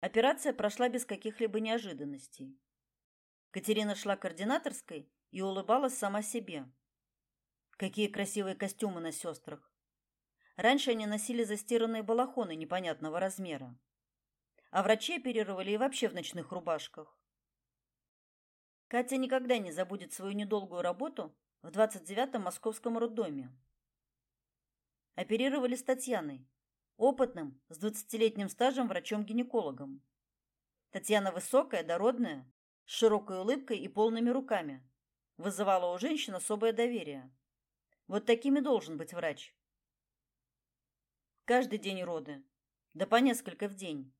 Операция прошла без каких-либо неожиданностей. Катерина шла к координаторской и улыбалась сама себе. Какие красивые костюмы на сестрах. Раньше они носили застиранные балахоны непонятного размера. А врачи оперировали и вообще в ночных рубашках. Катя никогда не забудет свою недолгую работу в 29-м московском роддоме. Оперировали с Татьяной, опытным, с 20-летним стажем врачом-гинекологом. Татьяна высокая, дородная, с широкой улыбкой и полными руками. Вызывала у женщин особое доверие. Вот такими должен быть врач. Каждый день роды. Да по несколько в день.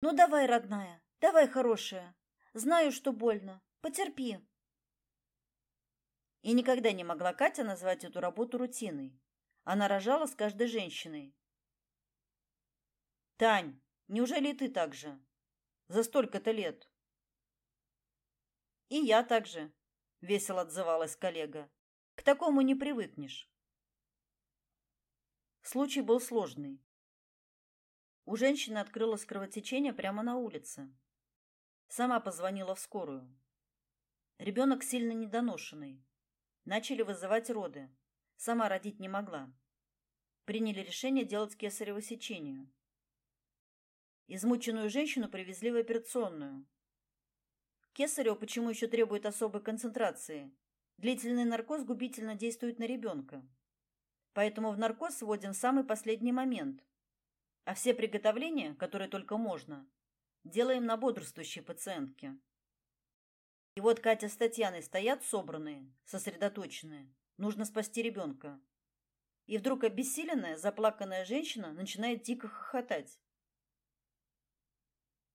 Ну давай, родная, давай, хорошая. Знаю, что больно. Потерпи. И никогда не могла Катя назвать эту работу рутиной. Она рожала с каждой женщиной. Тань, неужели ты так же? За столько-то лет. И я так же, весело отзывалась коллега. К такому не привыкнешь. Случай был сложный. У женщины открылось кровотечение прямо на улице. Сама позвонила в скорую. Ребенок сильно недоношенный. Начали вызывать роды. Сама родить не могла. Приняли решение делать кесарево сечение. Измученную женщину привезли в операционную. Кесарево почему еще требует особой концентрации? Длительный наркоз губительно действует на ребенка. Поэтому в наркоз вводим в самый последний момент. А все приготовления, которые только можно, делаем на бодрствующей пациентке. И вот Катя с Татьяной стоят собранные, сосредоточенные. Нужно спасти ребенка. И вдруг обессиленная, заплаканная женщина начинает дико хохотать.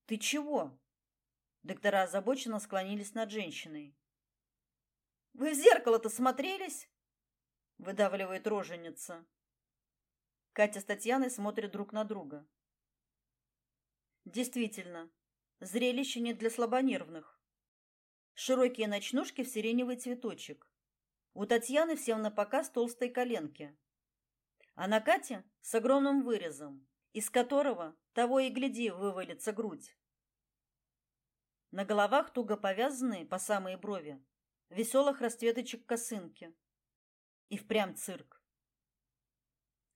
«Ты чего?» Доктора озабоченно склонились над женщиной. «Вы в зеркало-то смотрелись?» Выдавливает роженица. Катя с Татьяной смотрят друг на друга. Действительно, зрелище не для слабонервных. Широкие ночнушки в сиреневый цветочек. У Татьяны всем на показ толстые коленки. А на Кате с огромным вырезом, из которого того и гляди вывалится грудь. На головах туго повязанные по самые брови веселых расцветочек косынки. И впрямь цирк.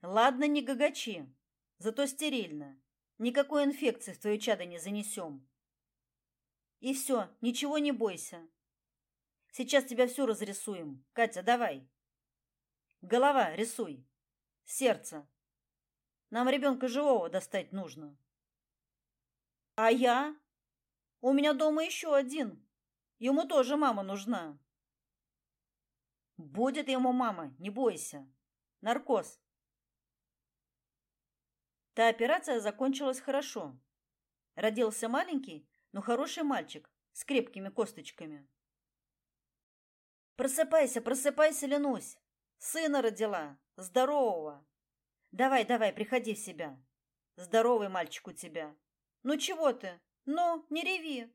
Ладно, не гагачи, зато стерильно. Никакой инфекции в твое чадо не занесем. И все, ничего не бойся. Сейчас тебя всю разрисуем. Катя, давай. Голова рисуй. Сердце. Нам ребенка живого достать нужно. А я? У меня дома еще один. Ему тоже мама нужна. Будет ему мама, не бойся. Наркоз. Та операция закончилась хорошо. Родился маленький, но хороший мальчик с крепкими косточками. Просыпайся, просыпайся, Ленусь. Сына родила, здорового. Давай, давай, приходи в себя. Здоровый мальчик у тебя. Ну чего ты? Ну, не реви.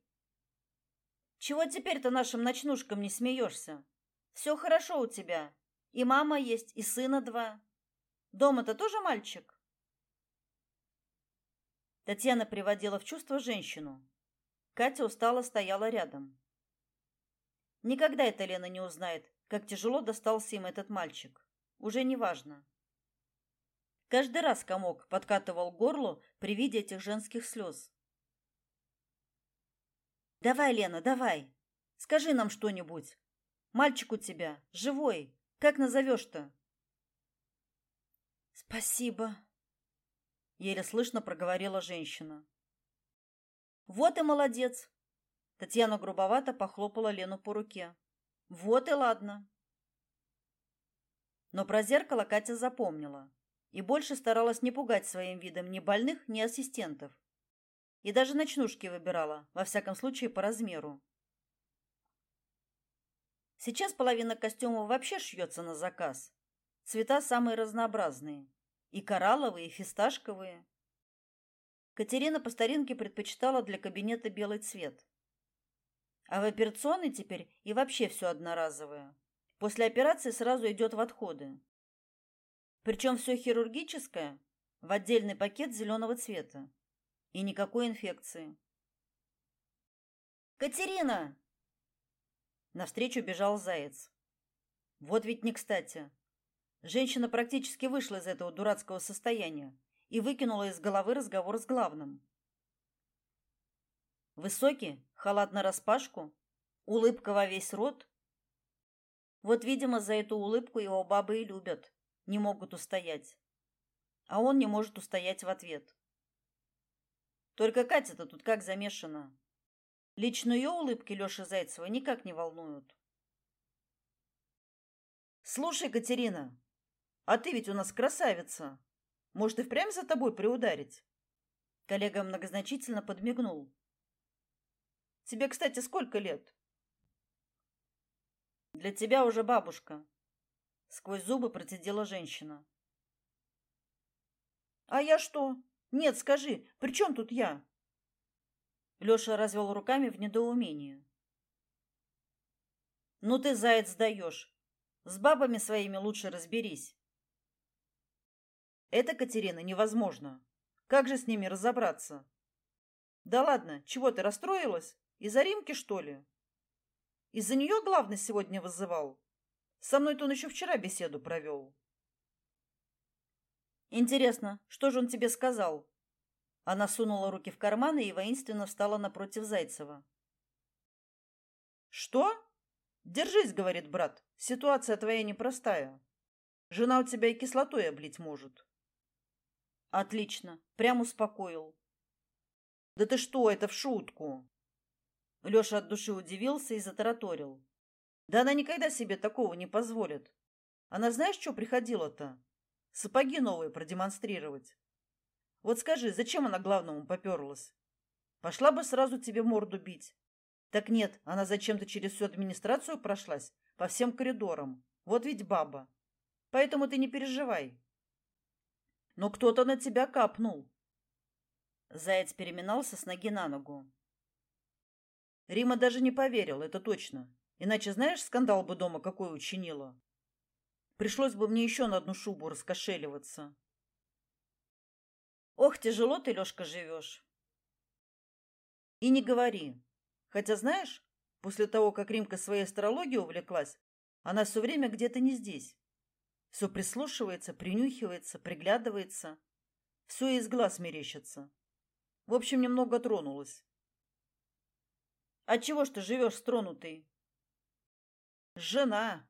Чего теперь-то нашим ночнушкам не смеешься? Все хорошо у тебя. И мама есть, и сына два. Дома-то тоже мальчик? Татьяна приводила в чувство женщину. Катя устало стояла рядом. Никогда эта Лена не узнает, как тяжело достался им этот мальчик. Уже не важно. Каждый раз комок подкатывал к горлу при виде этих женских слез. Давай, Лена, давай. Скажи нам что-нибудь. Мальчик у тебя живой. Как назовешь-то? Спасибо, еле слышно проговорила женщина. Вот и молодец. Татьяна грубовато похлопала Лену по руке. Вот и ладно. Но про зеркало Катя запомнила и больше старалась не пугать своим видом ни больных, ни ассистентов. И даже ночнушки выбирала, во всяком случае по размеру. Сейчас половина костюмов вообще шьется на заказ. Цвета самые разнообразные. И коралловые, и фисташковые. Катерина по старинке предпочитала для кабинета белый цвет. А в операционной теперь и вообще все одноразовое. После операции сразу идет в отходы. Причем все хирургическое в отдельный пакет зеленого цвета. И никакой инфекции. Катерина! Навстречу бежал заяц. Вот ведь не кстати. Женщина практически вышла из этого дурацкого состояния и выкинула из головы разговор с главным. Высокий, халат нараспашку, улыбка во весь рот. Вот, видимо, за эту улыбку его бабы и любят, не могут устоять. А он не может устоять в ответ. Только Катя-то тут как замешана. Лично ее улыбки Лёши Зайцева никак не волнуют. Слушай, Катерина, а ты ведь у нас красавица. Может, и впрямь за тобой приударить? Коллега многозначительно подмигнул. Тебе, кстати, сколько лет? Для тебя уже бабушка. Сквозь зубы процедила женщина. А я что? Нет, скажи, при чем тут я? Лёша развел руками в недоумении. Ну ты, заяц, даешь. С бабами своими лучше разберись. Это, Катерина, невозможно. Как же с ними разобраться? Да ладно, чего ты расстроилась? Из-за Римки, что ли? Из-за нее главный сегодня вызывал. Со мной-то он еще вчера беседу провел. Интересно, что же он тебе сказал? Она сунула руки в карманы и воинственно встала напротив Зайцева. Что? Держись, говорит брат. Ситуация твоя непростая. Жена у тебя и кислотой облить может. Отлично, прям успокоил. Да ты что, это в шутку. Лёша от души удивился и затараторил. Да она никогда себе такого не позволит. Она знаешь, что приходила-то? Сапоги новые продемонстрировать. Вот скажи, зачем она главному попёрлась? Пошла бы сразу тебе морду бить. Так нет, она зачем-то через всю администрацию прошлась, по всем коридорам. Вот ведь баба. Поэтому ты не переживай. Но кто-то на тебя капнул. Заяц переминался с ноги на ногу. Рима даже не поверил, это точно. Иначе знаешь, скандал бы дома какой учинила. Пришлось бы мне еще на одну шубу раскошеливаться. Ох, тяжело ты, Лёшка, живешь. И не говори. Хотя, знаешь, после того, как Римка своей астрологией увлеклась, она все время где-то не здесь. Все прислушивается, принюхивается, приглядывается. Все из глаз мерещится. В общем, немного тронулась. А чего ж ты живешь стронутый? Жена.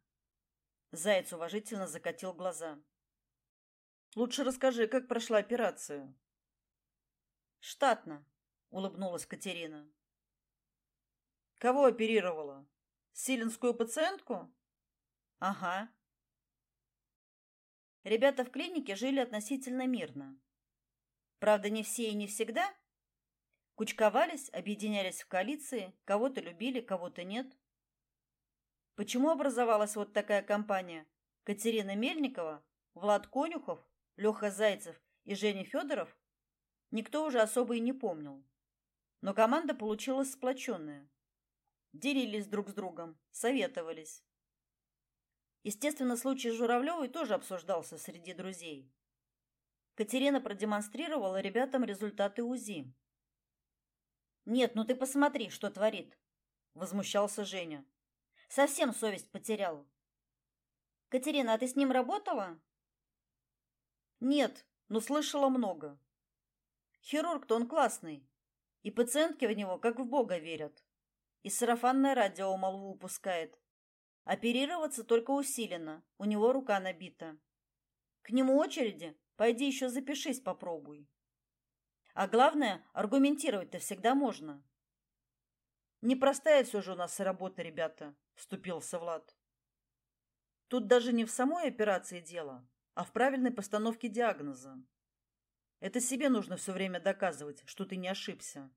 Заяц уважительно закатил глаза. Лучше расскажи, как прошла операция. Штатно, улыбнулась Катерина. Кого оперировала? Силенскую пациентку? Ага. Ребята в клинике жили относительно мирно. Правда, не все и не всегда, Кучковались, объединялись в коалиции, кого-то любили, кого-то нет. Почему образовалась вот такая компания? Катерина Мельникова, Влад Конюхов, Леха Зайцев и Женя Федоров? Никто уже особо и не помнил. Но команда получилась сплоченная. Делились друг с другом, советовались. Естественно, случай с Журавлевой тоже обсуждался среди друзей. Катерина продемонстрировала ребятам результаты УЗИ. Нет, ну ты посмотри, что творит, возмущался Женя. Совсем совесть потерял. Катерина, а ты с ним работала? Нет, но слышала много. Хирург-то он классный, и пациентки в него как в Бога верят. И сарафанное радио молву пускает. Оперироваться только усиленно, у него рука набита. К нему очереди, пойди еще запишись, попробуй. А главное, аргументировать-то всегда можно. Непростая все же у нас работа, ребята, вступился Влад. Тут даже не в самой операции дело, а в правильной постановке диагноза. Это себе нужно все время доказывать, что ты не ошибся.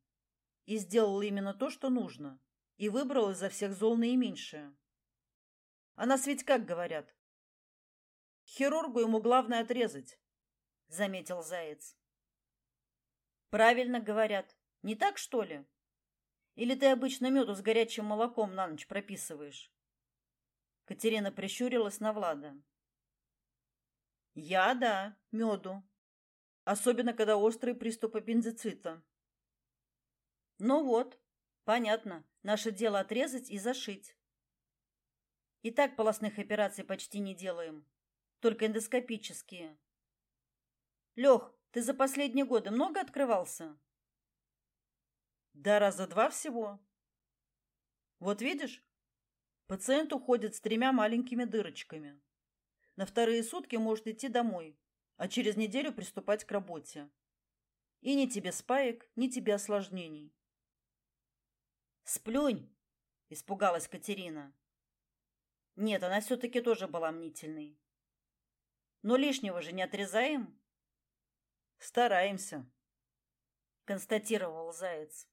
И сделал именно то, что нужно, и выбрал изо всех зол наименьшее. А нас ведь как говорят? Хирургу ему главное отрезать, заметил Заяц. Правильно говорят. Не так, что ли? Или ты обычно меду с горячим молоком на ночь прописываешь? Катерина прищурилась на Влада. Я, да, меду. Особенно, когда острый приступ аппендицита. Ну вот, понятно. Наше дело отрезать и зашить. И так полостных операций почти не делаем, только эндоскопические. Лех, ты за последние годы много открывался? Да раза два всего. Вот видишь, пациент уходит с тремя маленькими дырочками. На вторые сутки может идти домой, а через неделю приступать к работе. И ни тебе спаек, ни тебе осложнений. Сплюнь, испугалась Катерина. Нет, она все таки тоже была мнительной. Но лишнего же не отрезаем. Стараемся, констатировал Заяц.